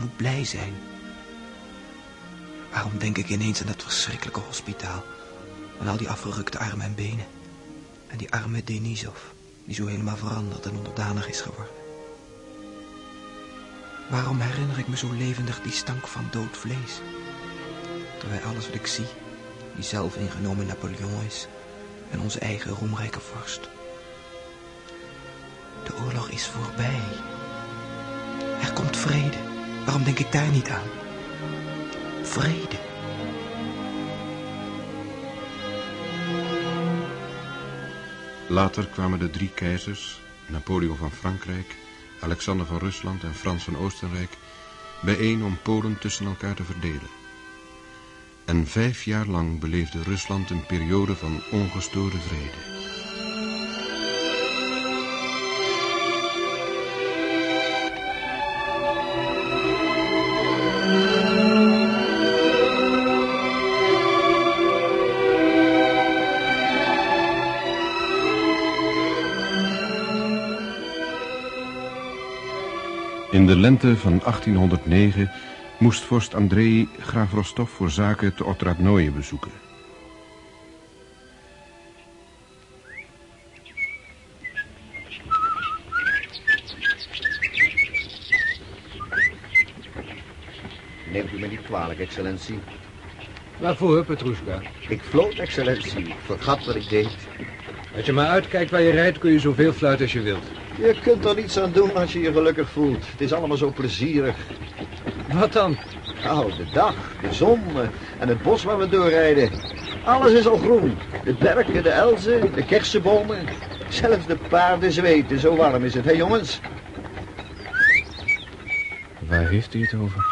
moet blij zijn. Waarom denk ik ineens aan dat verschrikkelijke hospitaal? En al die afgerukte armen en benen. En die arme Denisov, die zo helemaal veranderd en onderdanig is geworden. Waarom herinner ik me zo levendig die stank van dood vlees? Terwijl alles wat ik zie, die zelf ingenomen Napoleon is en onze eigen roemrijke vorst. De oorlog is voorbij. Er komt vrede. Waarom denk ik daar niet aan? Vrede. Later kwamen de drie keizers, Napoleon van Frankrijk, Alexander van Rusland en Frans van Oostenrijk, bijeen om Polen tussen elkaar te verdelen. En vijf jaar lang beleefde Rusland een periode van ongestoorde vrede. De lente van 1809 moest vorst Andrei graaf Rostov voor zaken te Otradnoje bezoeken. Neemt u me niet kwalijk, excellentie. Waarvoor, Petrushka? Ik floot, excellentie. Ik vergat wat ik deed. Als je maar uitkijkt waar je rijdt, kun je zoveel fluiten als je wilt. Je kunt er niets aan doen als je je gelukkig voelt. Het is allemaal zo plezierig. Wat dan? Nou, de dag, de zon eh, en het bos waar we doorrijden. Alles is al groen. De berken, de elzen, de kersenbomen. Zelfs de paarden zweten, zo warm is het, hè jongens? Waar heeft hij het over?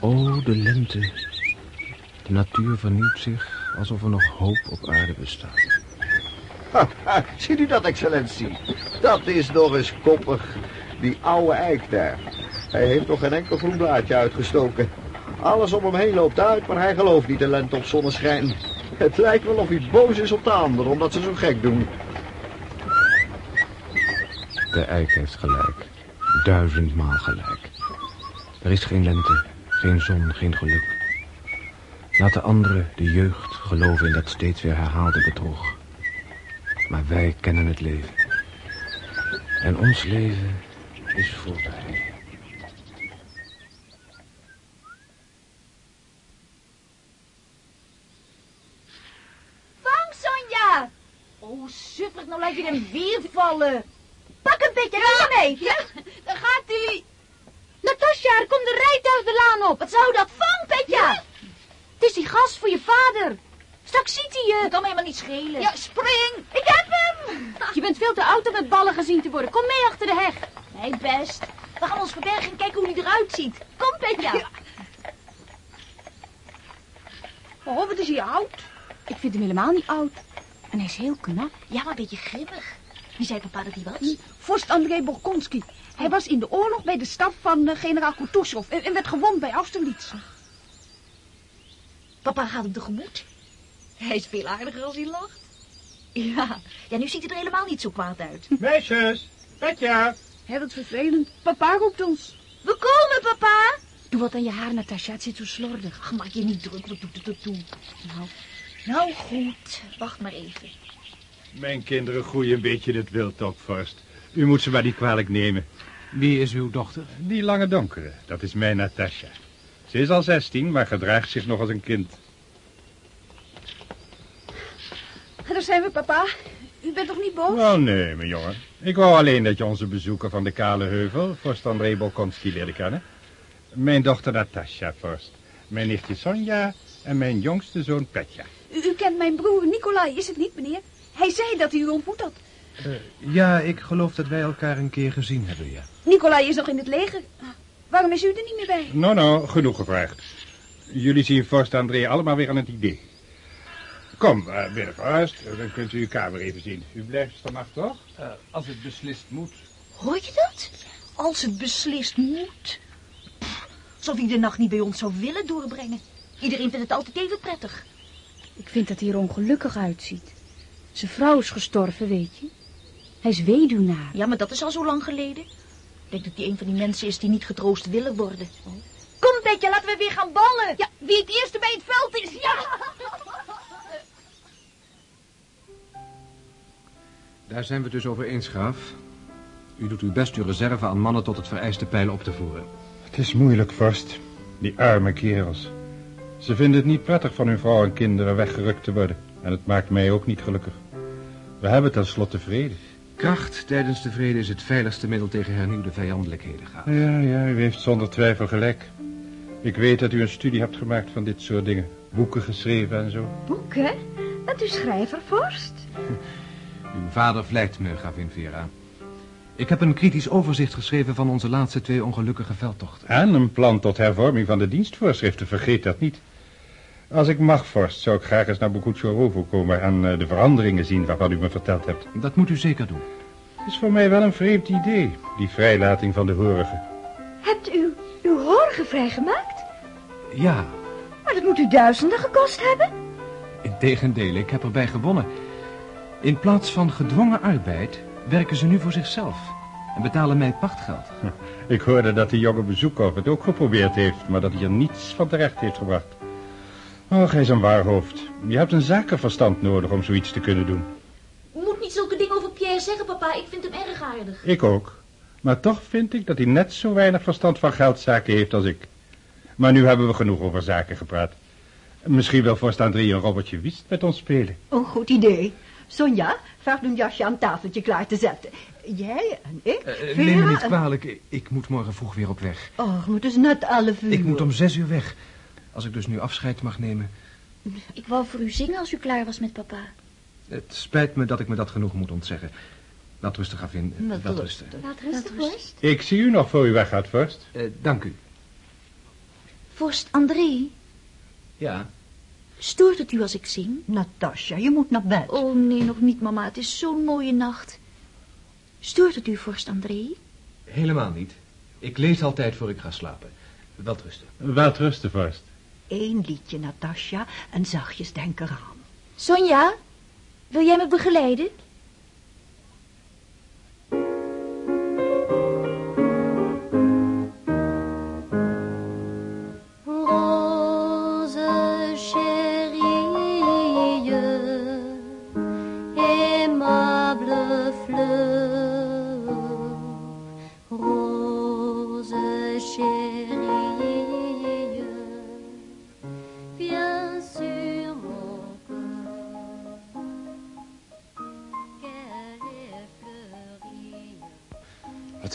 Oh, de lente. De natuur vernieuwt zich alsof er nog hoop op aarde bestaat. Haha, ziet u dat, excellentie? Dat is nog eens koppig. Die oude eik daar. Hij heeft nog geen enkel groen blaadje uitgestoken. Alles om hem heen loopt uit, maar hij gelooft niet in lente of zonneschijn. Het lijkt wel of hij boos is op de anderen, omdat ze zo gek doen. De eik heeft gelijk. Duizendmaal gelijk. Er is geen lente, geen zon, geen geluk. Laat de anderen, de jeugd, geloven in dat steeds weer herhaalde bedrog. Maar wij kennen het leven. En ons leven is voorbij. Vang, Sonja! Oh, super, nou laat je hem weer vallen. Pak een beetje, ja. mee. Ja, daar gaat hij. Natasja, er komt een rijtuig de laan op. Wat zou dat? Vang, Petja! Het is die gast voor je vader. Straks ziet hij je. Dat kan me helemaal niet schelen. Ja, spring. Ik heb. Je bent veel te oud om met ballen gezien te worden. Kom mee achter de heg. Nee, best. We gaan ons verbergen en kijken hoe hij eruit ziet. Kom, Petja. Ja. Oh, wat is hij oud? Ik vind hem helemaal niet oud. En hij is heel knap. Ja, maar een beetje grimmig. Wie zei papa dat hij was? Vorst André Borkonski. Hij was in de oorlog bij de staf van uh, generaal Kutuzov en, en werd gewond bij Austerlitz. Papa gaat hem tegemoet. Hij is veel aardiger als hij lacht. Ja, ja, nu ziet hij er helemaal niet zo kwaad uit. Meisjes, Petja. Hé, wat vervelend. Papa roept ons. We komen, papa. Doe wat aan je haar, Natasja. Het zit zo slordig. Ach, maak je niet druk. Wat doet het ertoe? Nou, nou goed. Wacht maar even. Mijn kinderen groeien een beetje het wild op, vorst. U moet ze maar niet kwalijk nemen. Wie is uw dochter? Die lange donkere, dat is mijn Natasja. Ze is al zestien, maar gedraagt zich nog als een kind. Daar zijn we, papa. U bent toch niet boos? Oh nee, mijn jongen. Ik wou alleen dat je onze bezoeker van de Kale Heuvel, vorst André Bolkonski, leerde kennen. Mijn dochter Natasja, vorst. Mijn nichtje Sonja en mijn jongste zoon Petja. U, u, kent mijn broer Nicolai, is het niet, meneer? Hij zei dat hij u ontmoet had. Uh, ja, ik geloof dat wij elkaar een keer gezien hebben, ja. Nicolai is nog in het leger. Waarom is u er niet meer bij? Nou, nou, genoeg gevraagd. Jullie zien vorst André allemaal weer aan het idee. Kom, uh, binnen vooruit. Dan kunt u uw kamer even zien. U blijft vanaf, toch? Uh, als het beslist moet. Hoor je dat? Als het beslist moet. Pff, alsof hij de nacht niet bij ons zou willen doorbrengen. Iedereen vindt het altijd even prettig. Ik vind dat hij er ongelukkig uitziet. Zijn vrouw is gestorven, weet je. Hij is weduwnaar. Ja, maar dat is al zo lang geleden. denk dat hij een van die mensen is die niet getroost willen worden. Kom, Petje, laten we weer gaan ballen. Ja, wie het eerste bij het veld is. Ja. Daar zijn we het dus over eens, graaf. U doet uw best uw reserve aan mannen tot het vereiste pijl op te voeren. Het is moeilijk, vorst. Die arme kerels. Ze vinden het niet prettig van hun vrouw en kinderen weggerukt te worden. En het maakt mij ook niet gelukkig. We hebben tenslotte vrede. Kracht tijdens de vrede is het veiligste middel tegen hernieuwde vijandelijkheden, graaf. Ja, ja, u heeft zonder twijfel gelijk. Ik weet dat u een studie hebt gemaakt van dit soort dingen. Boeken geschreven en zo. Boeken? Bent u schrijver, vorst? Uw vader vlijt me, gravin Vera. Ik heb een kritisch overzicht geschreven van onze laatste twee ongelukkige veldtochten. En een plan tot hervorming van de dienstvoorschriften, vergeet dat niet. Als ik mag, vorst, zou ik graag eens naar Bokuchorovo komen... en eh, de veranderingen zien waarvan u me verteld hebt. Dat moet u zeker doen. Het is voor mij wel een vreemd idee, die vrijlating van de horigen. Hebt u uw horgen vrijgemaakt? Ja, Maar dat moet u duizenden gekost hebben. integendeel, ik heb erbij gewonnen. In plaats van gedwongen arbeid werken ze nu voor zichzelf en betalen mij pachtgeld. Ik hoorde dat die jonge bezoeker het ook geprobeerd heeft... maar dat hij er niets van terecht heeft gebracht. Och, hij is een waarhoofd. Je hebt een zakenverstand nodig om zoiets te kunnen doen. Je moet niet zulke dingen over Pierre zeggen, papa. Ik vind hem erg aardig. Ik ook. Maar toch vind ik dat hij net zo weinig verstand van geldzaken heeft als ik. Maar nu hebben we genoeg over zaken gepraat. Misschien wil vorst André een robbertje wist met ons spelen. Een goed idee. Sonja, vraag een jasje aan het tafeltje klaar te zetten. Jij en ik, Vera neem me niet kwalijk, ik- ik moet morgen vroeg weer op weg. Och, maar het is net elf uur. Ik moet om zes uur weg. Als ik dus nu afscheid mag nemen. Ik wou voor u zingen als u klaar was met papa. Het spijt me dat ik me dat genoeg moet ontzeggen. Laat rustig, gravin. Met Wel rust. rusten. Laat rustig, vorst. Ik zie u nog voor u weggaat, vorst. Eh, dank u. Vorst André, Ja. Stoort het u als ik zing? Natasja, je moet naar bed. Oh, nee, nog niet, mama. Het is zo'n mooie nacht. Stoort het u, vorst André? Helemaal niet. Ik lees altijd voor ik ga slapen. Wel rusten. Wel rusten, vorst. Eén liedje, Natasja, en zachtjes denk eraan. Sonja, wil jij me begeleiden?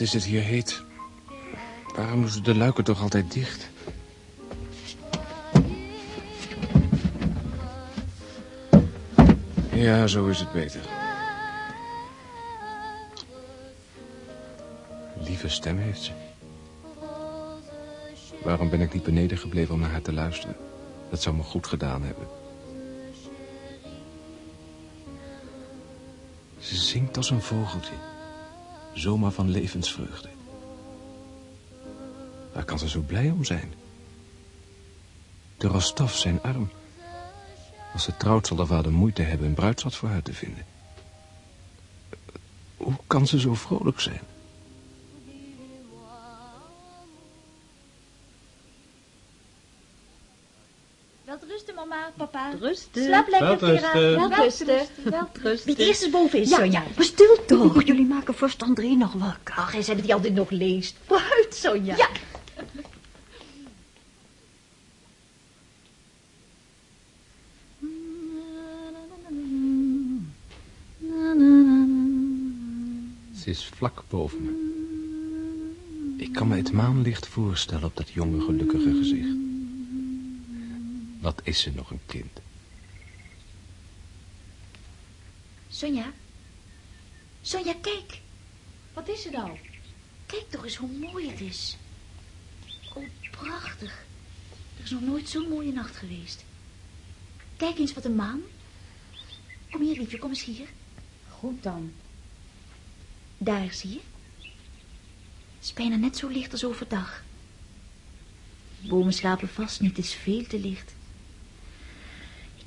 Is het hier heet? Waarom doen de luiken toch altijd dicht? Ja, zo is het beter. Lieve stem heeft ze. Waarom ben ik niet beneden gebleven om naar haar te luisteren? Dat zou me goed gedaan hebben. Ze zingt als een vogeltje. Zomaar van levensvreugde. Waar kan ze zo blij om zijn? De Rostov zijn arm. Als ze trouwt zal de vader moeite hebben een bruidsvat voor haar te vinden. Hoe kan ze zo vrolijk zijn? Papa. Rusten. Slaap lekker, Welterusten. Vera. Welterusten. Welterusten. Wie eerst is boven is, Ja, Sonja. maar stil toch. Jullie maken vorst André nog wakker. Ach, hij zei dat hij altijd nog leest. Vooruit, Sonja. Ja. Ze is vlak boven me. Ik kan me het maanlicht voorstellen op dat jonge gelukkige gezicht. Wat is ze nog een kind? Sonja. Sonja, kijk. Wat is er nou? Kijk toch eens hoe mooi het is. Oh, prachtig. Er is nog nooit zo'n mooie nacht geweest. Kijk eens wat een maan. Kom hier, liefje, kom eens hier. Goed dan. Daar, zie je? Het is bijna net zo licht als overdag. Bomen slapen vast niet, het is veel te licht.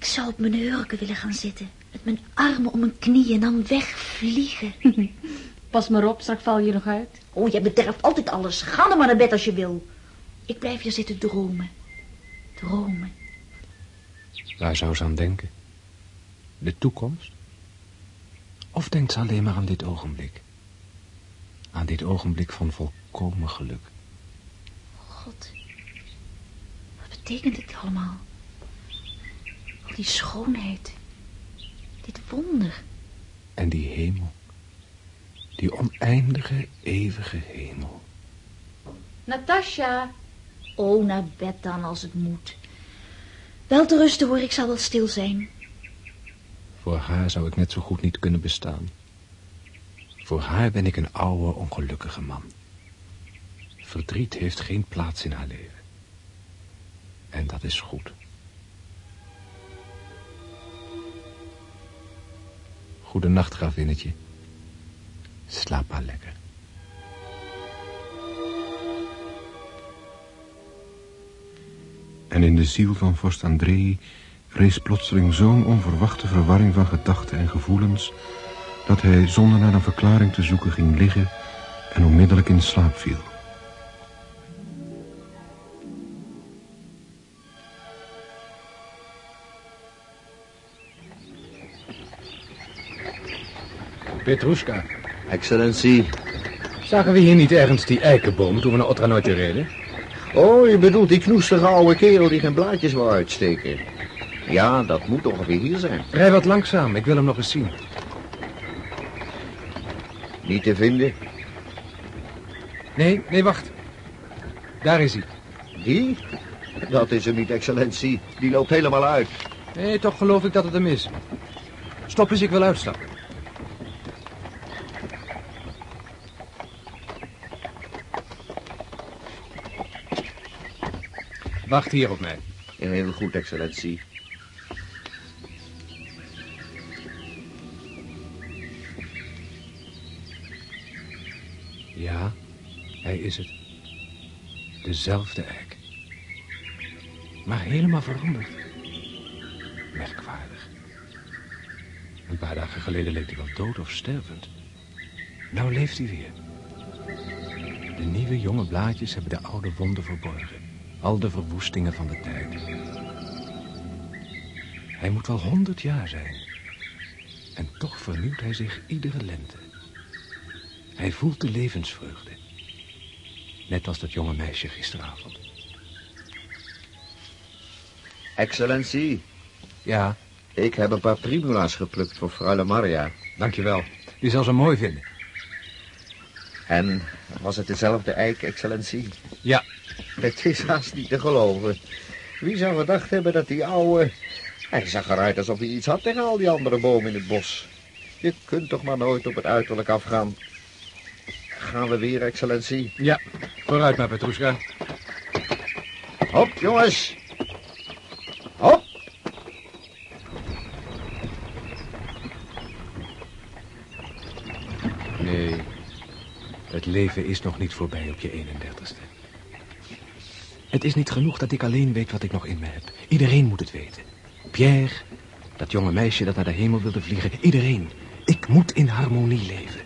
Ik zou op mijn hurken willen gaan zitten. Met mijn armen om mijn knieën en dan wegvliegen. Pas maar op, straks val je nog uit. Oh, jij bederft altijd alles. Ga dan maar naar bed als je wil. Ik blijf hier zitten dromen. Dromen. Waar zou ze aan denken? De toekomst? Of denkt ze alleen maar aan dit ogenblik? Aan dit ogenblik van volkomen geluk. God. Wat betekent dit allemaal? Die schoonheid. Dit wonder. En die hemel. Die oneindige, eeuwige hemel. Natasja. Oh, naar bed dan als het moet. Wel te rusten hoor, ik zal wel stil zijn. Voor haar zou ik net zo goed niet kunnen bestaan. Voor haar ben ik een oude, ongelukkige man. Verdriet heeft geen plaats in haar leven. En dat is goed. Goedenacht, gravinnetje. Slaap maar lekker. En in de ziel van vorst Andrei rees plotseling zo'n onverwachte verwarring van gedachten en gevoelens... dat hij zonder naar een verklaring te zoeken ging liggen en onmiddellijk in slaap viel. Petrushka, Excellentie. zagen we hier niet ergens die eikenboom toen we naar Otranoitje reden? Oh, je bedoelt die knoestige oude kerel die geen blaadjes wil uitsteken. Ja, dat moet ongeveer hier zijn. Rij wat langzaam, ik wil hem nog eens zien. Niet te vinden. Nee, nee, wacht. Daar is hij. Die? Dat is hem niet, excellentie. Die loopt helemaal uit. Nee, toch geloof ik dat het hem is. Stop eens, ik wil uitstappen. Wacht hier op mij. Heel goed, excellentie. Ja, hij is het. Dezelfde eik. Maar helemaal veranderd. Merkwaardig. Een paar dagen geleden leek hij wel dood of stervend. Nou leeft hij weer. De nieuwe jonge blaadjes hebben de oude wonden verborgen. Al de verwoestingen van de tijd. Hij moet wel honderd jaar zijn. En toch vernieuwt hij zich iedere lente. Hij voelt de levensvreugde. Net als dat jonge meisje gisteravond. Excellentie, Ja, ik heb een paar primula's geplukt voor Freule Maria. Dankjewel. Die zal ze mooi vinden. En was het dezelfde eik, excellentie? Ja. Het is haast niet te geloven. Wie zou gedacht hebben dat die oude... Hij zag eruit alsof hij iets had tegen al die andere bomen in het bos. Je kunt toch maar nooit op het uiterlijk afgaan. Gaan we weer, excellentie? Ja, vooruit maar, Petrushka. Hop, jongens. Hop. Nee, het leven is nog niet voorbij op je 31ste. Het is niet genoeg dat ik alleen weet wat ik nog in me heb. Iedereen moet het weten. Pierre, dat jonge meisje dat naar de hemel wilde vliegen. Iedereen. Ik moet in harmonie leven.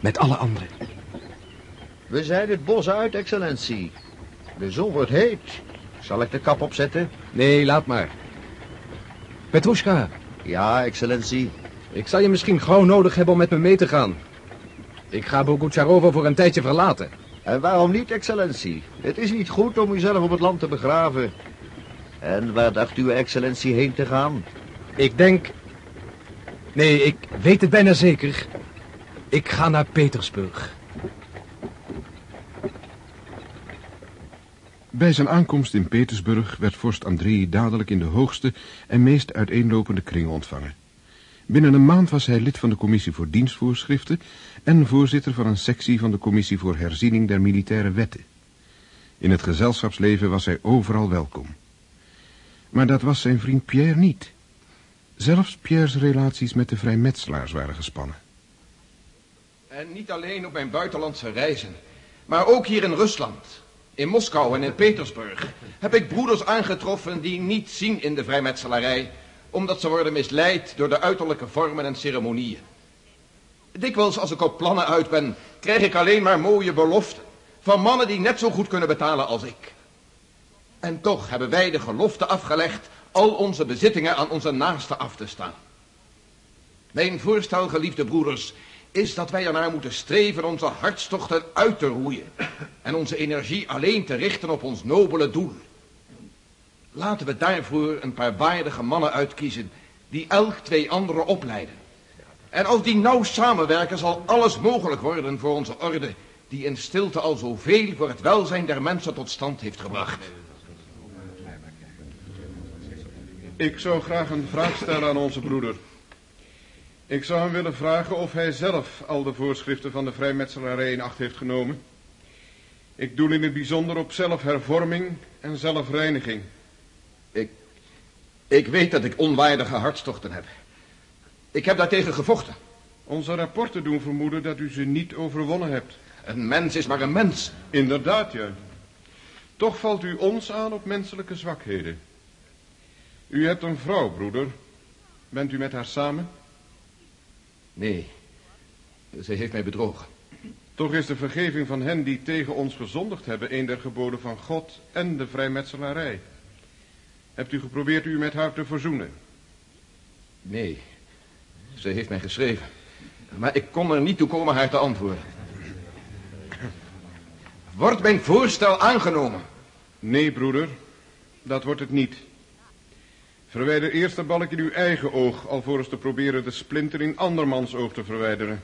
Met alle anderen. We zijn het bos uit, excellentie. De zon wordt heet. Zal ik de kap opzetten? Nee, laat maar. Petrushka, Ja, excellentie. ik zal je misschien gauw nodig hebben om met me mee te gaan. Ik ga Bogucharova voor een tijdje verlaten. En waarom niet, excellentie? Het is niet goed om uzelf op het land te begraven. En waar dacht uw excellentie heen te gaan? Ik denk... Nee, ik weet het bijna zeker. Ik ga naar Petersburg. Bij zijn aankomst in Petersburg werd vorst Andrei dadelijk in de hoogste en meest uiteenlopende kringen ontvangen. Binnen een maand was hij lid van de commissie voor dienstvoorschriften en voorzitter van een sectie van de commissie voor herziening der militaire wetten. In het gezelschapsleven was hij overal welkom. Maar dat was zijn vriend Pierre niet. Zelfs Pierre's relaties met de vrijmetselaars waren gespannen. En niet alleen op mijn buitenlandse reizen, maar ook hier in Rusland, in Moskou en in Petersburg, heb ik broeders aangetroffen die niet zien in de vrijmetselarij, omdat ze worden misleid door de uiterlijke vormen en ceremonieën. Dikwijls als ik op plannen uit ben, krijg ik alleen maar mooie beloften. Van mannen die net zo goed kunnen betalen als ik. En toch hebben wij de gelofte afgelegd al onze bezittingen aan onze naasten af te staan. Mijn voorstel, geliefde broeders, is dat wij ernaar moeten streven onze hartstochten uit te roeien. En onze energie alleen te richten op ons nobele doel. Laten we daarvoor een paar waardige mannen uitkiezen die elk twee anderen opleiden. En als die nauw samenwerken zal alles mogelijk worden voor onze orde, die in stilte al zoveel voor het welzijn der mensen tot stand heeft gebracht. Ik zou graag een vraag stellen aan onze broeder. Ik zou hem willen vragen of hij zelf al de voorschriften van de vrijmetselarij in acht heeft genomen. Ik doel in het bijzonder op zelfhervorming en zelfreiniging. Ik, ik weet dat ik onwaardige hartstochten heb. Ik heb daartegen gevochten. Onze rapporten doen vermoeden dat u ze niet overwonnen hebt. Een mens is maar een mens. Inderdaad, ja. Toch valt u ons aan op menselijke zwakheden. U hebt een vrouw, broeder. Bent u met haar samen? Nee, ze heeft mij bedrogen. Toch is de vergeving van hen die tegen ons gezondigd hebben... een der geboden van God en de vrijmetselarij. Hebt u geprobeerd u met haar te verzoenen? Nee, ze heeft mij geschreven. Maar ik kon er niet toe komen haar te antwoorden. Wordt mijn voorstel aangenomen? Nee, broeder. Dat wordt het niet. Verwijder eerst de balk in uw eigen oog... alvorens te proberen de splinter in andermans oog te verwijderen.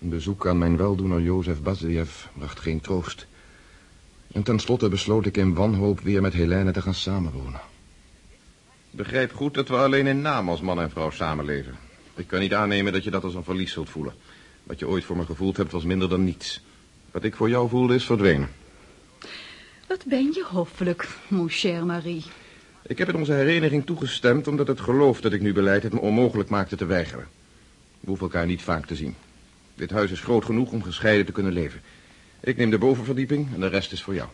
Een bezoek aan mijn weldoener Jozef Baziljev bracht geen troost. En tenslotte besloot ik in wanhoop weer met Helene te gaan samenwonen. Begrijp goed dat we alleen in naam als man en vrouw samenleven. Ik kan niet aannemen dat je dat als een verlies zult voelen. Wat je ooit voor me gevoeld hebt was minder dan niets. Wat ik voor jou voelde is verdwenen. Wat ben je hoffelijk, mon cher Marie. Ik heb in onze hereniging toegestemd omdat het geloof dat ik nu beleid het me onmogelijk maakte te weigeren. We hoeven elkaar niet vaak te zien. Dit huis is groot genoeg om gescheiden te kunnen leven. Ik neem de bovenverdieping en de rest is voor jou.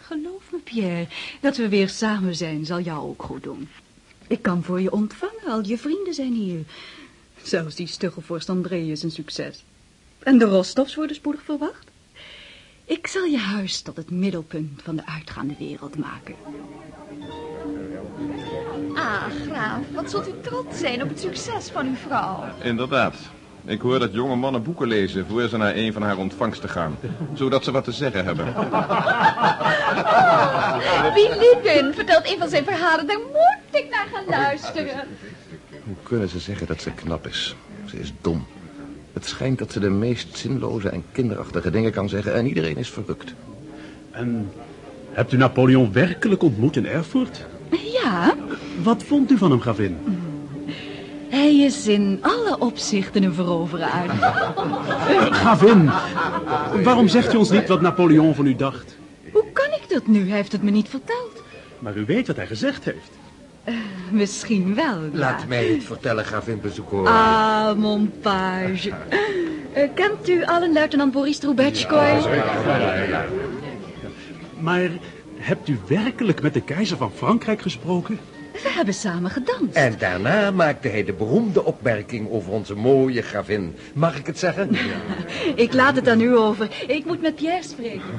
Geloof me, Pierre, dat we weer samen zijn zal jou ook goed doen. Ik kan voor je ontvangen, al je vrienden zijn hier. Zelfs die stugge vorst André is een succes. En de Rostovs worden spoedig verwacht. Ik zal je huis tot het middelpunt van de uitgaande wereld maken. Ah, graaf, wat zult u trots zijn op het succes van uw vrouw. Inderdaad. Ik hoor dat jonge mannen boeken lezen voor ze naar een van haar ontvangsten gaan. Zodat ze wat te zeggen hebben. Wie Lupin vertelt een van zijn verhalen, daar moet ik naar gaan luisteren. Hoe kunnen ze zeggen dat ze knap is? Ze is dom. Het schijnt dat ze de meest zinloze en kinderachtige dingen kan zeggen en iedereen is verrukt. En hebt u Napoleon werkelijk ontmoet in Erfurt? Ja, Wat vond u van hem, gravin? Hij is in alle opzichten een veroveraar. Gravin, waarom zegt u ons niet wat Napoleon van u dacht? Hoe kan ik dat nu? Hij heeft het me niet verteld. Maar u weet wat hij gezegd heeft. Misschien wel, ja. Laat mij het vertellen, gravin Bezoekhoor. Ah, mon page. Eh, kent u allen luitenant Boris Trubetskoy? Maar hebt u werkelijk met de keizer van Frankrijk gesproken? We hebben samen gedanst. En daarna maakte hij de beroemde opmerking over onze mooie gravin. Mag ik het zeggen? Ik laat het aan u over. Ik moet met Pierre spreken.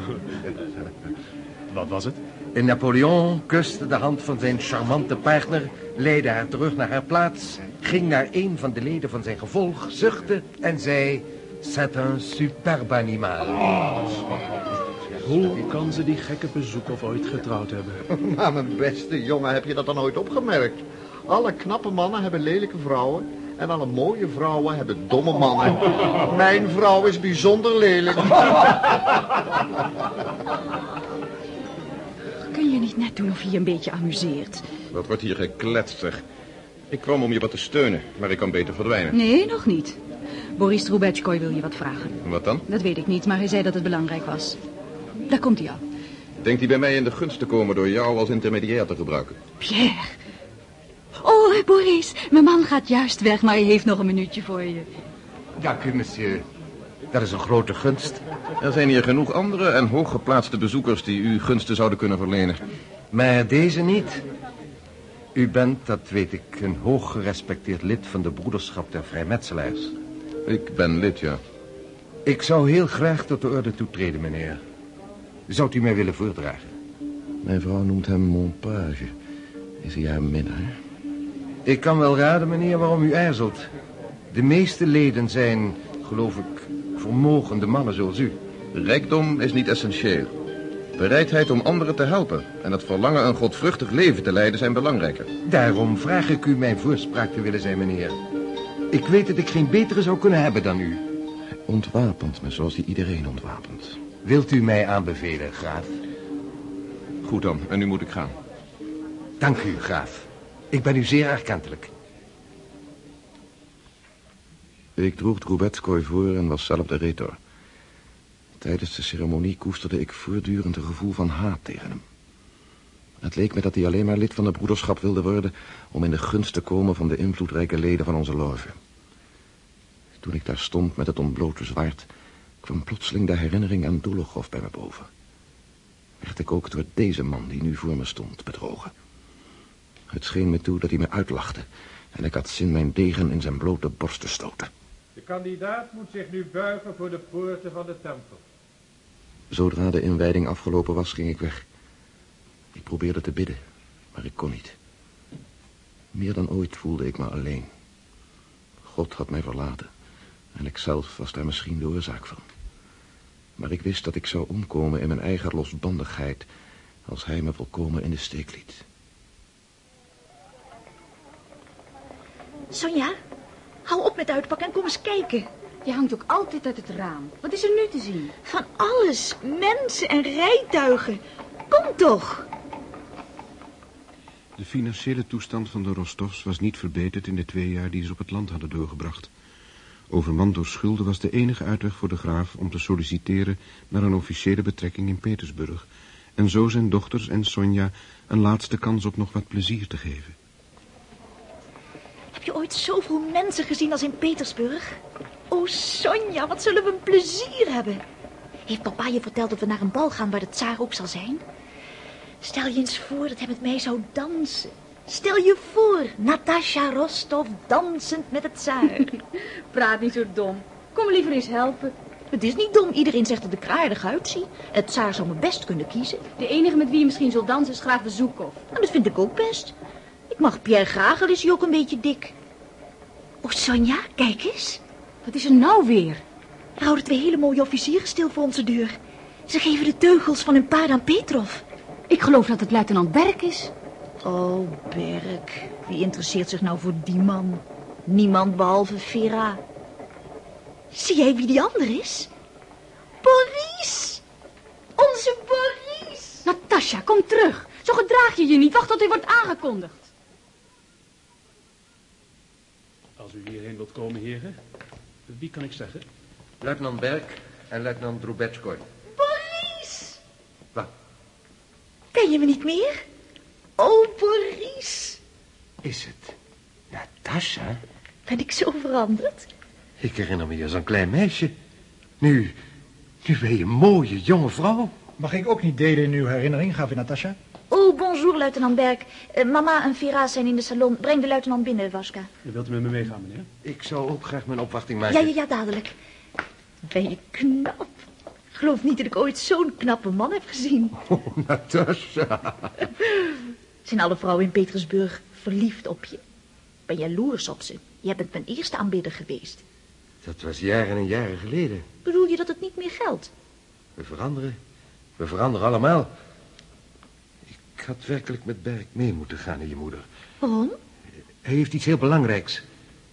Wat was het? Napoleon kuste de hand van zijn charmante partner, leidde haar terug naar haar plaats, ging naar een van de leden van zijn gevolg, zuchtte en zei... C'est un superbe animal. Hoe kan ze die gekke bezoeker ooit getrouwd hebben? Maar mijn beste jongen, heb je dat dan ooit opgemerkt? Alle knappe mannen hebben lelijke vrouwen. En alle mooie vrouwen hebben domme mannen. Mijn vrouw is bijzonder lelijk. Kun je niet net doen of je je een beetje amuseert? Wat wordt hier gekletst, zeg. Ik kwam om je wat te steunen, maar ik kan beter verdwijnen. Nee, nog niet. Boris Trubetskoy wil je wat vragen. Wat dan? Dat weet ik niet, maar hij zei dat het belangrijk was. Daar komt hij al. Denkt hij bij mij in de gunst te komen door jou als intermediair te gebruiken? Pierre. Oh, Boris, mijn man gaat juist weg, maar hij heeft nog een minuutje voor je. Dank u, monsieur. Dat is een grote gunst. Er zijn hier genoeg andere en hooggeplaatste bezoekers die u gunsten zouden kunnen verlenen. Maar deze niet. U bent, dat weet ik, een hoog gerespecteerd lid van de broederschap der vrijmetselaars. Ik ben lid, ja. Ik zou heel graag tot de orde toetreden, meneer. Zou u mij willen voordragen? Mijn vrouw noemt hem mon page. Is hij haar minnaar? Ik kan wel raden, meneer, waarom u aarzelt. De meeste leden zijn, geloof ik, vermogende mannen zoals u. Rijkdom is niet essentieel. Bereidheid om anderen te helpen en het verlangen een godvruchtig leven te leiden zijn belangrijker. Daarom vraag ik u mijn voorspraak te willen zijn, meneer. Ik weet dat ik geen betere zou kunnen hebben dan u. Hij ontwapent me zoals hij iedereen ontwapent. Wilt u mij aanbevelen, graaf? Goed dan, en nu moet ik gaan. Dank u, graaf. Ik ben u zeer erkentelijk. Ik droeg Drubetskoy voor en was zelf de retor. Tijdens de ceremonie koesterde ik voortdurend een gevoel van haat tegen hem. Het leek me dat hij alleen maar lid van de broederschap wilde worden... om in de gunst te komen van de invloedrijke leden van onze loge. Toen ik daar stond met het ontblote zwaard... kwam plotseling de herinnering aan Doelogof bij me boven. Werd ik ook door deze man die nu voor me stond bedrogen. Het scheen me toe dat hij me uitlachte... en ik had zin mijn degen in zijn blote borst te stoten. De kandidaat moet zich nu buigen voor de poorten van de tempel. Zodra de inwijding afgelopen was, ging ik weg. Ik probeerde te bidden, maar ik kon niet. Meer dan ooit voelde ik me alleen. God had mij verlaten en ik zelf was daar misschien de oorzaak van. Maar ik wist dat ik zou omkomen in mijn eigen losbandigheid als hij me volkomen in de steek liet. Sonja, hou op met uitpakken en kom eens kijken. Je hangt ook altijd uit het raam. Wat is er nu te zien? Van alles. Mensen en rijtuigen. Kom toch. De financiële toestand van de Rostovs was niet verbeterd in de twee jaar die ze op het land hadden doorgebracht. Overmand door schulden was de enige uitweg voor de graaf om te solliciteren naar een officiële betrekking in Petersburg. En zo zijn dochters en Sonja een laatste kans op nog wat plezier te geven. Heb je ooit zoveel mensen gezien als in Petersburg? Oh, Sonja, wat zullen we een plezier hebben. Heeft papa je verteld dat we naar een bal gaan waar de tsaar ook zal zijn? Stel je eens voor dat hij met mij zou dansen. Stel je voor, Natasha Rostov dansend met het tsaar. Praat niet zo dom. Kom liever eens helpen. Het is niet dom. Iedereen zegt dat ik er aardig uitzie. Het tsaar zou me best kunnen kiezen. De enige met wie je misschien zult dansen is graaf Bezoekov. Nou, dat vind ik ook best. Ik mag Pierre graag, al is hij ook een beetje dik. Oh, Sonja, kijk eens. Wat is er nou weer? Er houden twee hele mooie officieren stil voor onze deur. Ze geven de teugels van hun paard aan Petrov. Ik geloof dat het luitenant Berk is. Oh, Berk. Wie interesseert zich nou voor die man? Niemand behalve Vera. Zie jij wie die ander is? Boris! Onze Boris! Natasja, kom terug. Zo gedraag je je niet. Wacht tot hij wordt aangekondigd. Als u hierheen wilt komen, heren. Wie kan ik zeggen? Luitenant Berk en luitenant Drubetskoy. Boris! Wat? Ken je me niet meer? Oh, Boris. Is het Natasha? Ben ik zo veranderd? Ik herinner me je als een klein meisje. Nu, nu ben je een mooie jonge vrouw. Mag ik ook niet delen in uw herinnering, gravin Natasha? Oh, bonjour, luitenant Berk. Eh, mama en Vera zijn in de salon. Breng de luitenant binnen, Waska. Wilt u met me meegaan, meneer? Ik zou ook graag mijn opwachting maken. Ja, ja, ja, dadelijk. Ben je knap. Ik geloof niet dat ik ooit zo'n knappe man heb gezien. Oh, Natasha. Zijn alle vrouwen in Petersburg verliefd op je? Ben jaloers op ze. Jij bent mijn eerste aanbidder geweest. Dat was jaren en jaren geleden. Bedoel je dat het niet meer geldt? We veranderen. We veranderen allemaal. Ik had werkelijk met Berk mee moeten gaan naar je moeder. Waarom? Hij heeft iets heel belangrijks.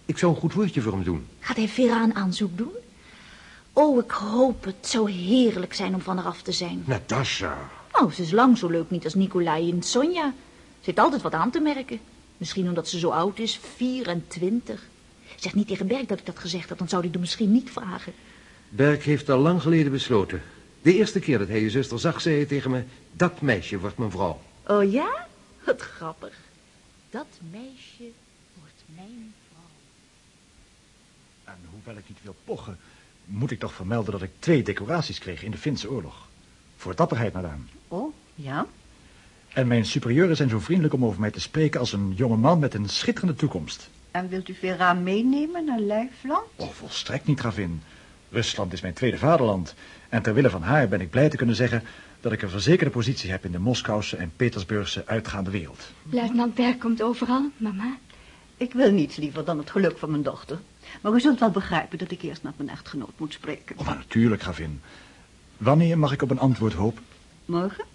Ik zou een goed woordje voor hem doen. Gaat hij Vera een aanzoek doen? Oh, ik hoop het. Zou heerlijk zijn om van haar af te zijn. Natasha. Oh, ze is lang zo leuk niet als Nicolai en Sonja. Heeft altijd wat aan te merken. Misschien omdat ze zo oud is, 24. Zeg niet tegen Berk dat ik dat gezegd had, dan zou hij er misschien niet vragen. Berk heeft al lang geleden besloten. De eerste keer dat hij je zuster zag, zei hij tegen me... dat meisje wordt mijn vrouw. Oh ja? Wat grappig. Dat meisje wordt mijn vrouw. En hoewel ik niet wil pochen, moet ik toch vermelden dat ik twee decoraties kreeg in de Finse oorlog. Voor dapperheid, madame. Oh, ja? En mijn superieuren zijn zo vriendelijk om over mij te spreken als een jonge man met een schitterende toekomst. En wilt u Vera meenemen naar Lijfland? Oh, volstrekt niet, gravin. Rusland is mijn tweede vaderland. En ter wille van haar ben ik blij te kunnen zeggen dat ik een verzekerde positie heb in de Moskouse en Petersburgse uitgaande wereld. Luitenant Berg komt overal, mama. Ik wil niets liever dan het geluk van mijn dochter. Maar u zult wel begrijpen dat ik eerst met mijn echtgenoot moet spreken. Oh, maar natuurlijk, gravin. Wanneer mag ik op een antwoord hopen? Morgen?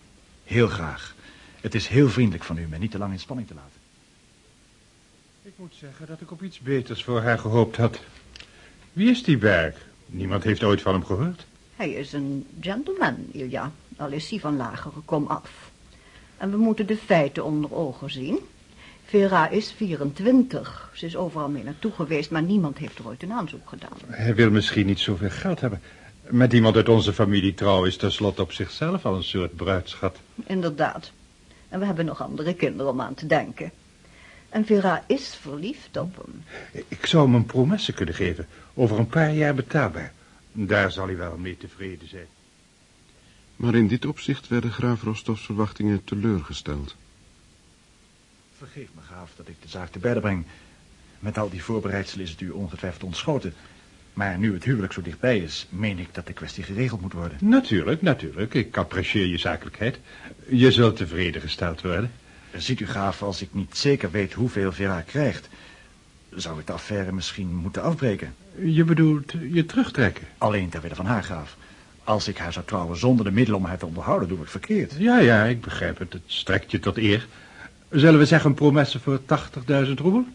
Heel graag. Het is heel vriendelijk van u mij niet te lang in spanning te laten. Ik moet zeggen dat ik op iets beters voor haar gehoopt had. Wie is die Berg? Niemand heeft ooit van hem gehoord. Hij is een gentleman, Ilja. Al is hij van lagere kom af. En we moeten de feiten onder ogen zien. Vera is 24. Ze is overal mee naartoe geweest, maar niemand heeft er ooit een aanzoek gedaan. Hij wil misschien niet zoveel geld hebben. Met iemand uit onze familie trouw is tenslotte op zichzelf al een soort bruidschat. Inderdaad. En we hebben nog andere kinderen om aan te denken. En Vera is verliefd op hem. Ik zou hem een promesse kunnen geven. Over een paar jaar betaalbaar. Daar zal hij wel mee tevreden zijn. Maar in dit opzicht werden graaf Rostovs verwachtingen teleurgesteld. Vergeef me, graaf, dat ik de zaak te bedden breng. Met al die voorbereidselen is het u ongetwijfeld ontschoten. Maar nu het huwelijk zo dichtbij is, meen ik dat de kwestie geregeld moet worden. Natuurlijk, natuurlijk. Ik apprecieer je zakelijkheid. Je zult tevreden gesteld worden. Ziet u, graaf, als ik niet zeker weet hoeveel Vera krijgt... zou ik de affaire misschien moeten afbreken. Je bedoelt je terugtrekken? Alleen ter wille van haar, graaf. Als ik haar zou trouwen zonder de middelen om haar te onderhouden, doe ik verkeerd. Ja, ja, ik begrijp het. Het strekt je tot eer. Zullen we zeggen een promesse voor 80.000 roebel?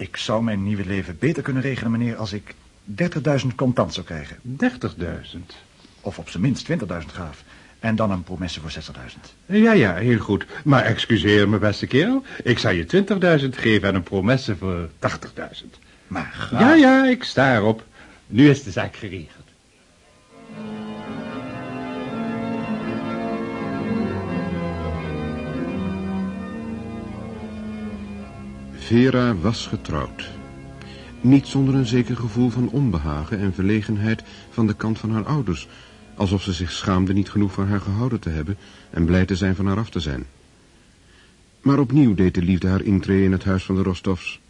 Ik zou mijn nieuwe leven beter kunnen regelen, meneer, als ik 30.000 contant zou krijgen. 30.000? Of op zijn minst 20.000, graaf. En dan een promesse voor 60.000. Ja, ja, heel goed. Maar excuseer me, beste kerel. Ik zou je 20.000 geven en een promesse voor 80.000. Maar graaf... Ja, ja, ik sta erop. Nu is de zaak geregeld. Vera was getrouwd. Niet zonder een zeker gevoel van onbehagen en verlegenheid van de kant van haar ouders, alsof ze zich schaamde niet genoeg van haar gehouden te hebben en blij te zijn van haar af te zijn. Maar opnieuw deed de liefde haar intree in het huis van de Rostovs.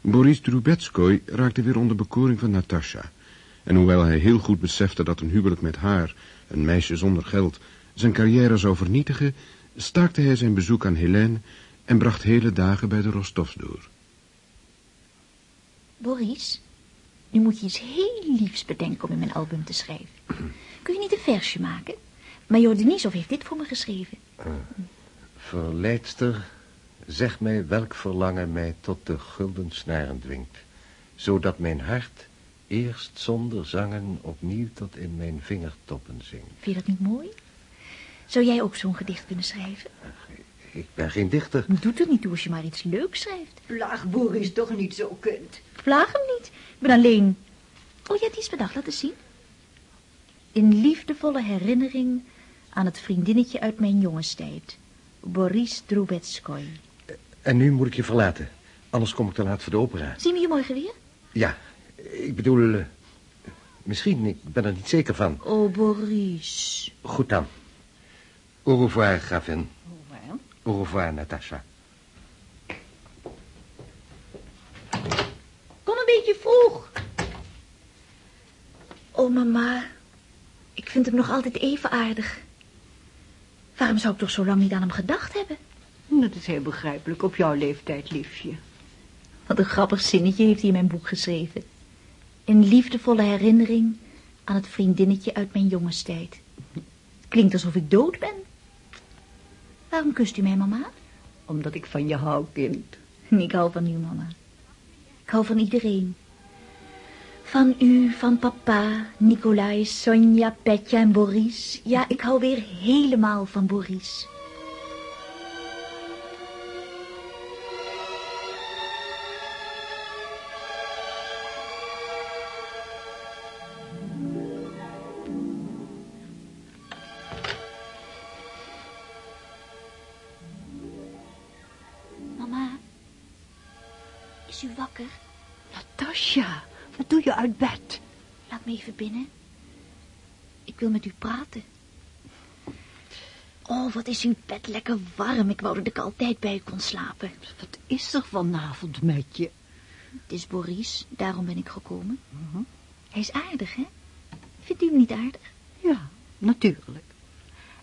Boris Drubetskoy raakte weer onder bekoring van Natasha. En hoewel hij heel goed besefte dat een huwelijk met haar, een meisje zonder geld, zijn carrière zou vernietigen, staakte hij zijn bezoek aan Helene en bracht hele dagen bij de Rostovs door. Boris, nu moet je iets heel liefs bedenken om in mijn album te schrijven. Kun je niet een versje maken? Major Denisov heeft dit voor me geschreven. Verleidster, zeg mij welk verlangen mij tot de gulden snaren dwingt, zodat mijn hart eerst zonder zangen opnieuw tot in mijn vingertoppen zingt. Vind je dat niet mooi? Zou jij ook zo'n gedicht kunnen schrijven? Ik ben geen dichter. Doet er niet toe als je maar iets leuks schrijft. Plaag Boris toch niet zo kunt. Plaag hem niet. Ik ben alleen... Oh, je hebt iets bedacht, laat eens zien. In liefdevolle herinnering aan het vriendinnetje uit mijn jongenstijd. Boris Drubetskoy. En nu moet ik je verlaten. Anders kom ik te laat voor de opera. Zien we je morgen weer? Ja, ik bedoel... eh, misschien, ik ben er niet zeker van. Oh, Boris. Goed dan. Au revoir, gravin. Au revoir, Natasha. Kom een beetje vroeg. Oh, mama. Ik vind hem nog altijd even aardig. Waarom zou ik toch zo lang niet aan hem gedacht hebben? Dat is heel begrijpelijk op jouw leeftijd, liefje. Wat een grappig zinnetje heeft hij in mijn boek geschreven. In liefdevolle herinnering aan het vriendinnetje uit mijn jongenstijd. Klinkt alsof ik dood ben. Waarom kust u mij, mama? Omdat ik van je hou, kind. Ik hou van u, mama. Ik hou van iedereen. Van u, van papa, Nicolai, Sonja, Petja en Boris. Ja, ik hou weer helemaal van Boris. Me even binnen. Ik wil met u praten. Oh, wat is uw bed lekker warm. Ik wou dat ik altijd bij u kon slapen. Wat is er vanavond met je? Het is Boris, daarom ben ik gekomen. Mhm. Hij is aardig, hè? Vindt u hem niet aardig? Ja, natuurlijk.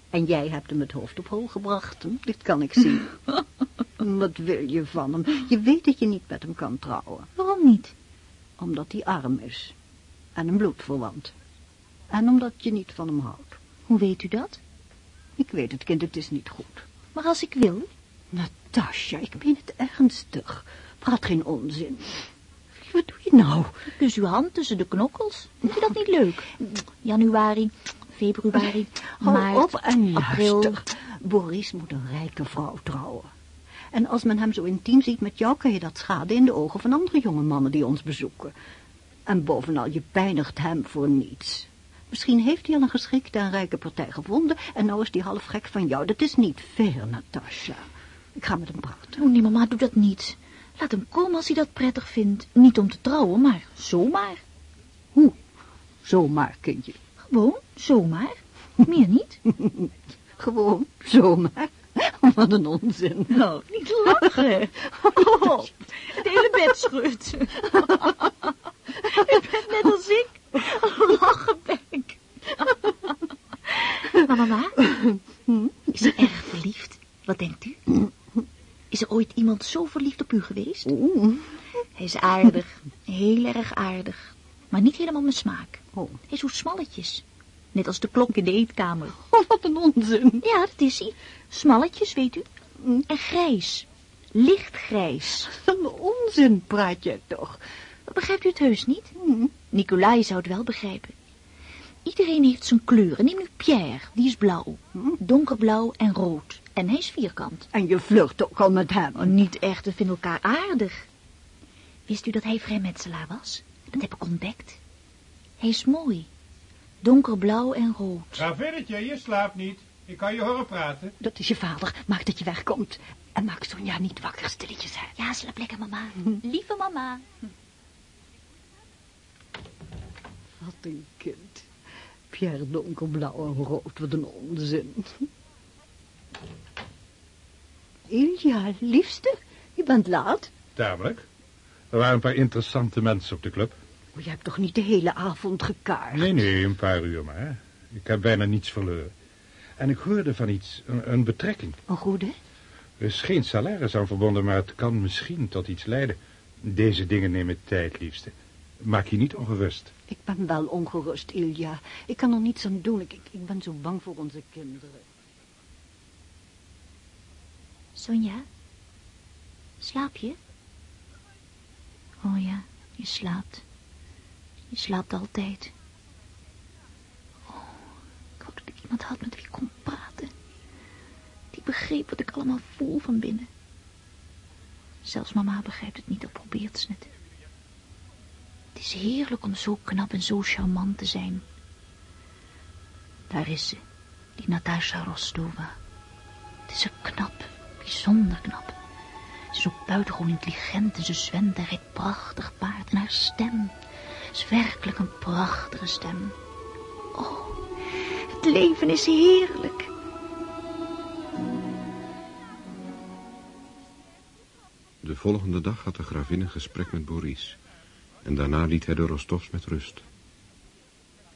En jij hebt hem het hoofd op hol gebracht, hè? dit kan ik zien. Wat wil je van hem? Je weet dat je niet met hem kan trouwen. Waarom niet? Omdat hij arm is. En een bloedverwant. En omdat je niet van hem houdt. Hoe weet u dat? Ik weet het, kind, het is niet goed. Maar als ik wil? Natasja, ik meen het ernstig. Praat geen onzin. Wat doe je nou? Dus uw hand tussen de knokkels. Vindt u dat niet leuk? Januari, februari, Hou maart, op en april. luister. Boris moet een rijke vrouw trouwen. En als men hem zo intiem ziet met jou, kan je dat schaden in de ogen van andere jonge mannen die ons bezoeken. En bovenal, je pijnigt hem voor niets. Misschien heeft hij al een geschikte en rijke partij gevonden en nou is hij half gek van jou. Dat is niet fair, Natasja. Ik ga met hem praten. Oh nee, mama, doe dat niet. Laat hem komen als hij dat prettig vindt. Niet om te trouwen, maar zomaar. Hoe? Zomaar, kindje. Gewoon, zomaar. Meer niet. Gewoon, zomaar. Wat een onzin. Nou, niet lachen. Oh, het hele bed schudt. U bent net als ik. Een lachenbek. Maar mama, is hij erg verliefd? Wat denkt u? Is er ooit iemand zo verliefd op u geweest? Hij is aardig, heel erg aardig. Maar niet helemaal mijn smaak. Oh. Hij is zo smalletjes. Net als de klok in de eetkamer. Oh, wat een onzin. Ja, dat is hij. Smalletjes, weet u. En grijs. Lichtgrijs. Een onzin praat je toch. Begrijpt u het heus niet? Nicolai zou het wel begrijpen. Iedereen heeft zijn kleuren. Neem nu Pierre, die is blauw. Donkerblauw en rood. En hij is vierkant. En je flirt ook al met hem. Oh, niet echt, we vinden elkaar aardig. Wist u dat hij vrijmetselaar was? Dat heb ik ontdekt. Hij is mooi. Donkerblauw en rood. Gravinnetje, je slaapt niet. Ik kan je horen praten. Dat is je vader. Maak dat je wegkomt. En maak Sonja niet wakker, stilletjes hè. Ja, slaap lekker, mama. Lieve mama. Wat een kind. Pierre donkerblauw en rood, wat een onzin. Ilja, liefste, je bent laat. Tamelijk. Er waren een paar interessante mensen op de club. Oh, je hebt toch niet de hele avond gekaard? Nee, nee, een paar uur maar. Ik heb bijna niets verloren. En ik hoorde van iets, een, een betrekking. Een goede? Er is geen salaris aan verbonden, maar het kan misschien tot iets leiden. Deze dingen nemen tijd, liefste. Maak je niet ongerust. Ik ben wel ongerust, Ilja. Ik kan er niets aan doen. Ik, ik, ik ben zo bang voor onze kinderen. Sonja, slaap je? Oh ja, je slaapt. Je slaapt altijd. Oh, ik wou dat ik iemand had met wie ik kon praten. Die begreep wat ik allemaal voel van binnen. Zelfs mama begrijpt het niet, al probeert ze het. Het is heerlijk om zo knap en zo charmant te zijn. Daar is ze, die Natasha Rostova. Het is een knap, bijzonder knap. Ze is ook buitengewoon intelligent en ze zwemt en rijdt prachtig paard. En haar stem is werkelijk een prachtige stem. Oh, het leven is heerlijk. De volgende dag had de gravin een gesprek met Boris. En daarna liet hij de Rostovs met rust.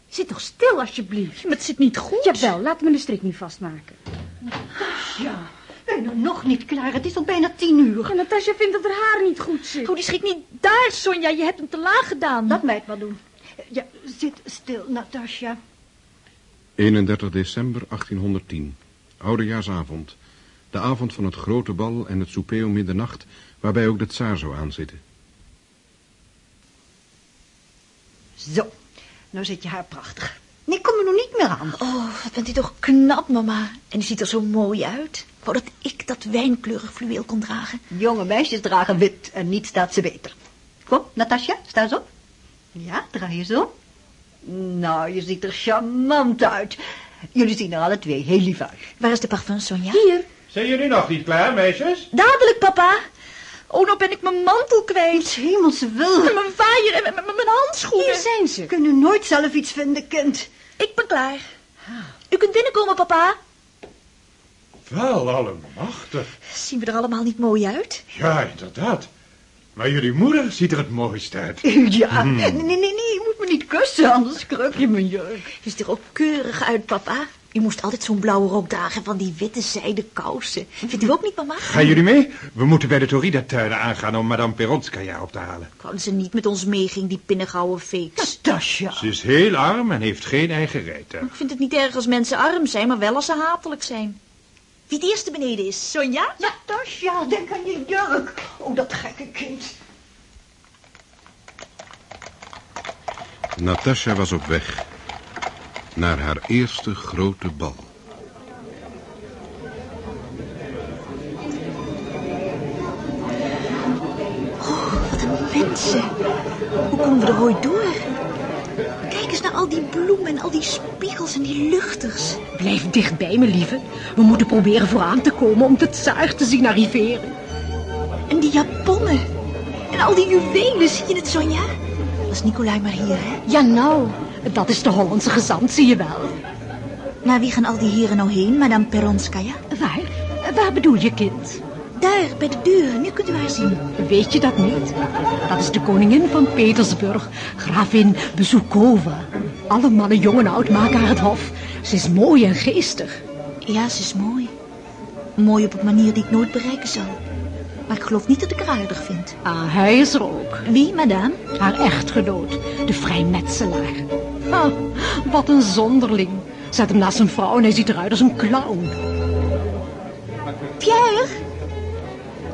Zit toch stil, alsjeblieft. Maar het zit niet goed. Jawel, laten we de strik nu vastmaken. Ja, ben je nog niet klaar? Het is al bijna tien uur. Ja, Natasja vindt dat haar haar niet goed zit. Oh, die schrik niet daar, Sonja. Je hebt hem te laag gedaan. Laat mij het maar doen. Ja, zit stil, Natasja. 31 december 1810. Oudejaarsavond. De avond van het grote bal en het souper om middernacht, waarbij ook de tsaar zou aanzitten. Zo, nou zit je haar prachtig. Nee, kom er nog niet meer aan. Oh, wat bent u toch knap, mama. En u ziet er zo mooi uit. Ik wou dat ik dat wijnkleurig fluweel kon dragen. Jonge meisjes dragen wit en niet staat ze beter. Kom, Natasja, sta eens op. Ja, draai je zo. Nou, je ziet er charmant uit. Jullie zien er alle twee heel lief uit. Waar is de parfum, Sonja? Hier. Zijn jullie nog niet klaar, meisjes? Dadelijk, papa. Oh, nou ben ik mijn mantel kwijt. Hemelse wil. En mijn vaaier en mijn, mijn handschoenen. Hier zijn ze. Kun je nooit zelf iets vinden, kind? Ik ben klaar. U kunt binnenkomen, papa. Wel, allemachtig. Zien we er allemaal niet mooi uit? Ja, inderdaad. Maar jullie moeder ziet er het mooist uit. Ja, Hmm. nee, nee, nee, nee, je moet me niet kussen, anders kruk je mijn jurk. Je ziet er ook keurig uit, papa. U moest altijd zo'n blauwe rok dragen van die witte zijden kousen. Vindt u ook niet, mama? Gaan jullie mee? We moeten bij de Torida-tuinen aangaan om madame Peronskaya op te halen. Wouden ze niet met ons meeging, die pinnengouwe feeks? Tasja. Ze is heel arm en heeft geen eigen rijtuig. Ik vind het niet erg als mensen arm zijn, maar wel als ze hatelijk zijn. Wie het eerste beneden is, Sonja? Natasja, denk aan je jurk. Oh, dat gekke kind. Natasja was op weg naar haar eerste grote bal. Mensen, hoe komen we er ooit door? Kijk eens naar al die bloemen en al die spiegels en die luchters. Blijf dicht bij me, lieve. We moeten proberen vooraan te komen om de tsaar te zien arriveren. En die japonnen. En al die juwelen, zie je het, Sonja? Was Nicolai maar hier, hè? Ja, nou, dat is de Hollandse gezant, zie je wel. Naar wie gaan al die heren nou heen, madame Peronskaya? Waar? Waar bedoel je, kind? Daar, bij de deur. Nu kunt u haar zien. Weet je dat niet? Dat is de koningin van Petersburg, gravin Bezukova. Alle mannen, jong en oud, maken haar het hof. Ze is mooi en geestig. Ja, ze is mooi. Mooi op een manier die ik nooit bereiken zal. Maar ik geloof niet dat ik haar aardig vind. Ah, hij is er ook. Wie, madame? Haar echtgenoot, de vrijmetselaar. Ah, wat een zonderling. Zet hem naast zijn vrouw en hij ziet eruit als een clown. Pierre?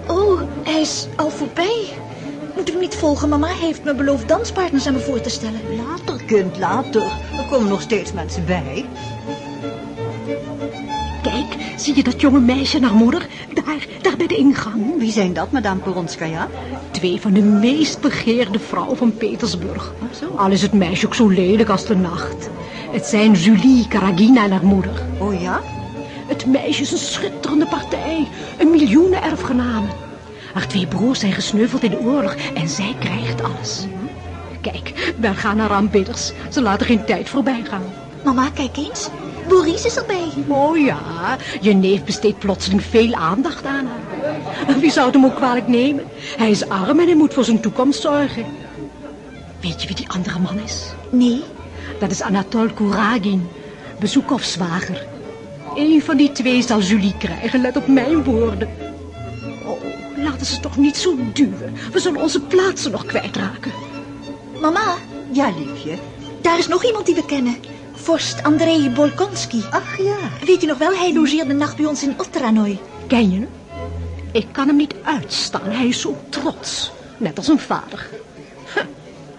Oh, hij is al voorbij. Moeten we hem niet volgen? Mama heeft me beloofd danspartners aan me voor te stellen. Later, kind, later. Er komen nog steeds mensen bij. Zie je dat jonge meisje en haar moeder? Daar, daar bij de ingang. Wie zijn dat, madame Peronskaya? Twee van de meest begeerde vrouwen van Petersburg. Al is het meisje ook zo lelijk als de nacht. Het zijn Julie Karagina en haar moeder. Oh ja? Het meisje is een schitterende partij. Een miljoenen erfgenamen. Haar twee broers zijn gesneuveld in de oorlog en zij krijgt alles. Kijk, daar gaan haar aanbidders. Ze laten geen tijd voorbij gaan. Mama, kijk eens. Boris is erbij. Oh ja, je neef besteedt plotseling veel aandacht aan haar. Wie zou het hem ook kwalijk nemen? Hij is arm en hij moet voor zijn toekomst zorgen. Weet je wie die andere man is? Nee. Dat is Anatol Kuragin, Bezoekovs zwager. Eén van die twee zal Julie krijgen, let op mijn woorden. Oh, laten ze toch niet zo duwen. We zullen onze plaatsen nog kwijtraken. Mama, Ja, liefje. daar is nog iemand die we kennen. Vorst Andrei Bolkonski. Ach ja. Weet u nog wel, hij logeerde de nacht bij ons in Otranoi. Ken je hem? Ik kan hem niet uitstaan. Hij is zo trots. Net als een vader. Huh,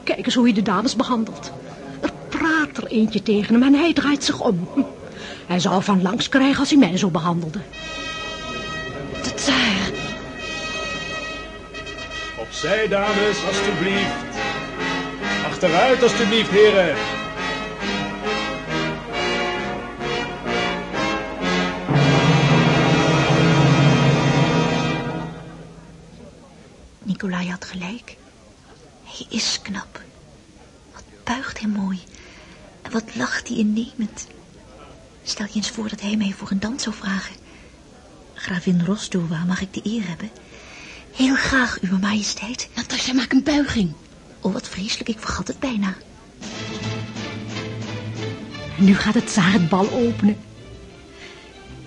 Kijk eens hoe hij de dames behandelt. Er praat er eentje tegen hem en hij draait zich om. Hm. Hij zou er van langs krijgen als hij mij zo behandelde. De tsaar. Opzij, dames, alstublieft. Achteruit, alstublieft, heren. Had gelijk. Hij is knap. Wat buigt hij mooi. En wat lacht hij innemend. Stel je eens voor dat hij mij voor een dans zou vragen. Gravin Rostova, mag ik de eer hebben? Heel graag, uw majesteit. Natasja, maak een buiging. Oh, wat vreselijk, ik vergat het bijna. Nu gaat het zaar het bal openen.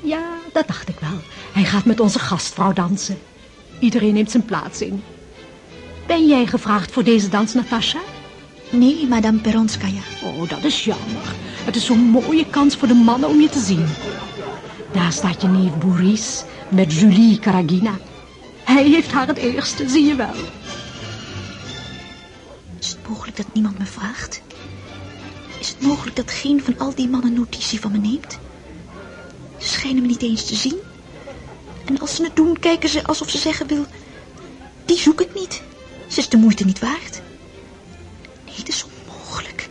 Ja, dat dacht ik wel. Hij gaat met onze gastvrouw dansen. Iedereen neemt zijn plaats in. Ben jij gevraagd voor deze dans, Natasha? Nee, madame Peronskaya. Oh, dat is jammer. Het is zo'n mooie kans voor de mannen om je te zien. Daar staat je neef Boris met Julie Karagina. Hij heeft haar het eerste, zie je wel. Is het mogelijk dat niemand me vraagt? Is het mogelijk dat geen van al die mannen notitie van me neemt? Ze schijnen me niet eens te zien. En als ze het doen, kijken ze alsof ze zeggen wil... Die zoek ik niet. Ze is de moeite niet waard. Nee, het is onmogelijk.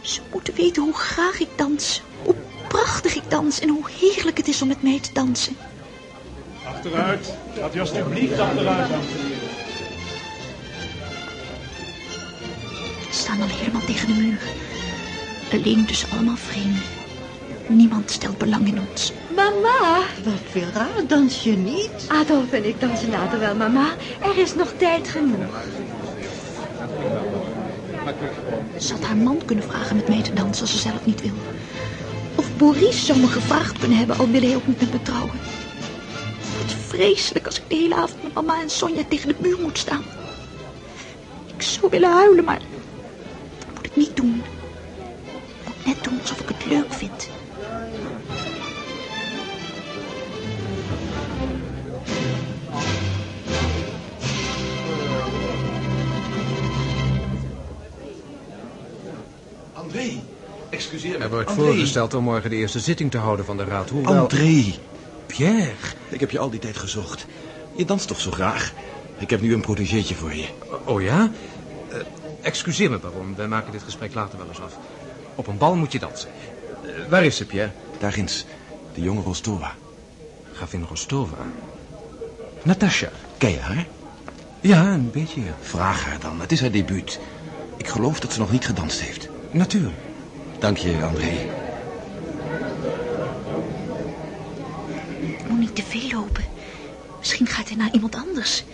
Ze moeten weten hoe graag ik dans. Hoe prachtig ik dans en hoe heerlijk het is om met mij te dansen. Achteruit. Gaat u alstublieft achteruit, dames en heren. We staan al helemaal tegen de muur. Alleen tussen allemaal vreemden. Niemand stelt belang in ons. Mama. Wat, Vera, dans je niet? Adolf en ik dansen later wel, mama. Er is nog tijd genoeg. Ze had haar man kunnen vragen met mij te dansen als ze zelf niet wil. Of Boris zou me gevraagd kunnen hebben, al wilde hij ook niet met me trouwen. Wat vreselijk als ik de hele avond met mama en Sonja tegen de muur moet staan. Ik zou willen huilen, maar dat moet ik niet doen. Ik moet net doen alsof ik het leuk vind. Excuseer me. Er wordt André. voorgesteld om morgen de eerste zitting te houden van de raad. Hoewel... André. Pierre. Ik heb je al die tijd gezocht. Je danst toch zo graag? Ik heb nu een protégéetje voor je. Oh ja? Eh, excuseer me, baron. We maken dit gesprek later wel eens af. Op een bal moet je dansen. Eh, waar is ze, Pierre? Daar ginds. De jonge Rostova. Gravin Rostova. Natasha. Ken je haar? Ja, een beetje. Vraag haar dan. Het is haar debuut. Ik geloof dat ze nog niet gedanst heeft. Natuurlijk. Dank je, André. Ik moet niet te veel lopen. Misschien gaat hij naar iemand anders.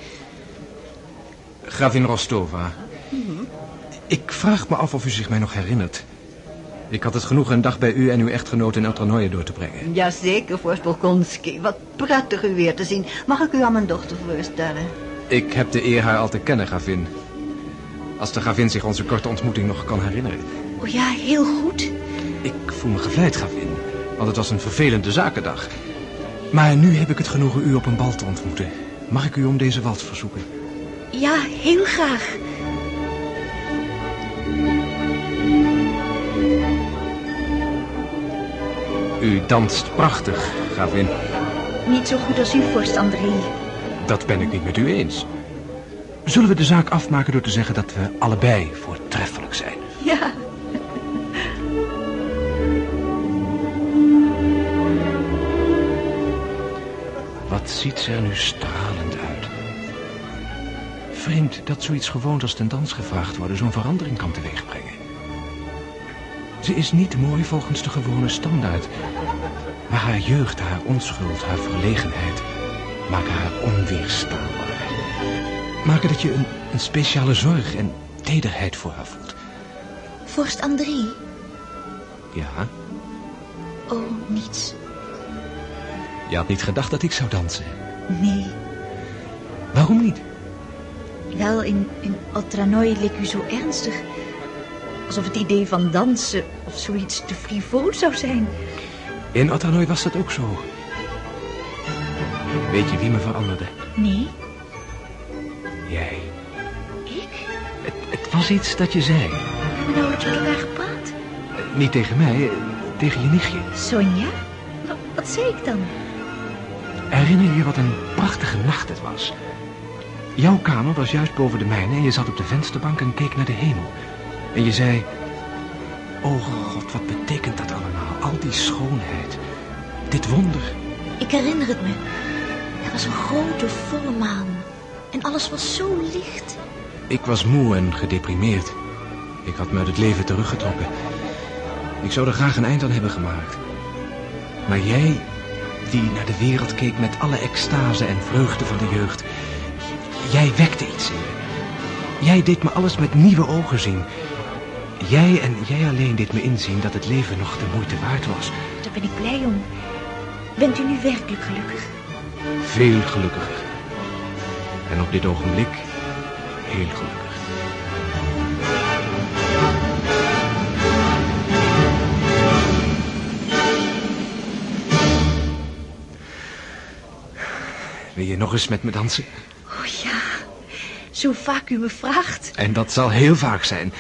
Gravin Rostova. Ik vraag me af of u zich mij nog herinnert. Ik had het genoeg een dag bij u en uw echtgenoot in Eltranoje door te brengen. Jazeker, vorst Bolkonski. Wat prettig u weer te zien. Mag ik u aan mijn dochter voorstellen? Ik heb de eer haar al te kennen, gravin. Als de gravin zich onze korte ontmoeting nog kan herinneren. Oh ja, heel goed. Ik voel me gevleid, gravin. Want het was een vervelende zakendag. Maar nu heb ik het genoegen u op een bal te ontmoeten. Mag ik u om deze wals verzoeken? Ja, heel graag. U danst prachtig, gravin. Niet zo goed als u, vorst André. Dat ben ik niet met u eens. Zullen we de zaak afmaken door te zeggen dat we allebei voortreffelijk zijn? Ja. Ziet ze er nu stralend uit. Vreemd dat zoiets gewoond als ten dans gevraagd worden zo'n verandering kan teweegbrengen. Ze is niet mooi volgens de gewone standaard. Maar haar jeugd, haar onschuld, haar verlegenheid maken haar onweerstaanbaar. Maken dat je een, een speciale zorg en tederheid voor haar voelt. Vorst André? Ja, Oh, niets. Je had niet gedacht dat ik zou dansen. Nee. Waarom niet? Wel, in, in leek u zo ernstig. Alsof het idee van dansen of zoiets te frivol zou zijn. In Otternooi was dat ook zo. Weet je wie me veranderde? Nee? Jij. Ik? Het, het was iets dat je zei. Hebben we nauwelijks met elkaar gepraat? Niet tegen mij, tegen je nichtje. Sonja? Wat, wat zei ik dan? Herinner je wat een prachtige nacht het was? Jouw kamer was juist boven de mijne en je zat op de vensterbank en keek naar de hemel. En je zei... Oh god, wat betekent dat allemaal? Al die schoonheid. Dit wonder. Ik herinner het me. Er was een grote volle maan. En alles was zo licht. Ik was moe en gedeprimeerd. Ik had me uit het leven teruggetrokken. Ik zou er graag een eind aan hebben gemaakt. Maar jij, die naar de wereld keek met alle extase en vreugde van de jeugd... Jij wekte iets in me. Jij deed me alles met nieuwe ogen zien. Jij en jij alleen deed me inzien dat het leven nog de moeite waard was. Daar ben ik blij om. Bent u nu werkelijk gelukkig? Veel gelukkiger. En op dit ogenblik heel gelukkig. Wil je nog eens met me dansen? Oh ja, zo vaak u me vraagt. En dat zal heel vaak zijn.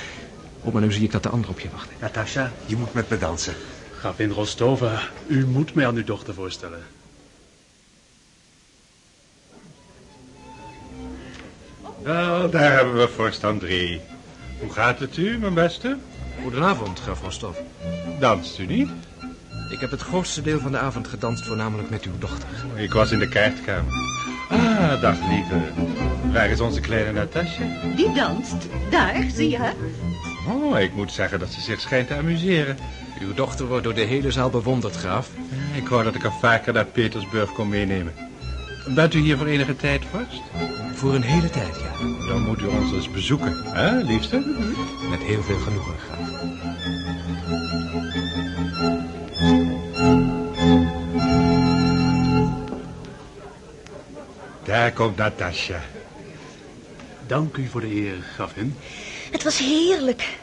Oh, maar nu zie ik dat de anderen op je wachten. Natasha, je moet met me dansen. Gravin Rostova, u moet mij aan uw dochter voorstellen. Wel, daar hebben we vorst André. Hoe gaat het u, mijn beste? Goedenavond, graf Rostov. Danst u niet? Ik heb het grootste deel van de avond gedanst, voornamelijk met uw dochter. Ik was in de kaartkamer. Ah, dag lieve. Waar is onze kleine Natasja? Die danst. Daar, zie je haar? Oh, ik moet zeggen dat ze zich schijnt te amuseren. Uw dochter wordt door de hele zaal bewonderd, graaf. Ik wou dat ik haar vaker naar Petersburg kon meenemen. Bent u hier voor enige tijd vast? Voor een hele tijd, ja. Dan moet u ons eens bezoeken, hè, liefste? Met heel veel genoegen, graaf. Daar komt Natasja. Dank u voor de eer, gravin. Het was heerlijk.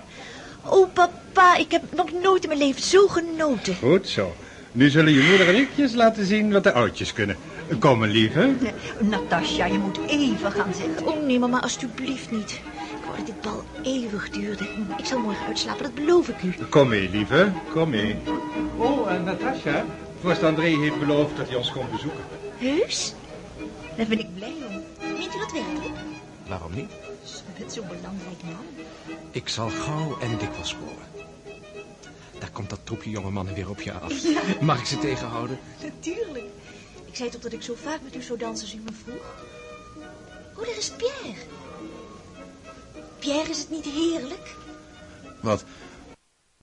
Oh, papa, ik heb nog nooit in mijn leven zo genoten. Goed zo. Nu zullen je moeder en ik je eens laten zien wat de oudjes kunnen. Kom, mijn lieve. Natasja, je moet even gaan zitten. Oh nee, mama, alstublieft niet. Ik wou dat dit bal eeuwig duurde. Ik zal morgen uitslapen, dat beloof ik u. Kom mee, lieve. Kom mee. Oh, en Natasja. Vorst André heeft beloofd dat hij ons komt bezoeken. Heus? Daar ben ik blij om. Meent u dat werkelijk? Waarom niet? Met zo'n belangrijk man. Ik zal gauw en dikwijls komen. Daar komt dat troepje jonge mannen weer op je af. Ja. Mag ik ze tegenhouden? Natuurlijk. Ik zei toch dat ik zo vaak met u zou dansen als u me vroeg? Oh, daar is Pierre. Pierre, is het niet heerlijk? Wat?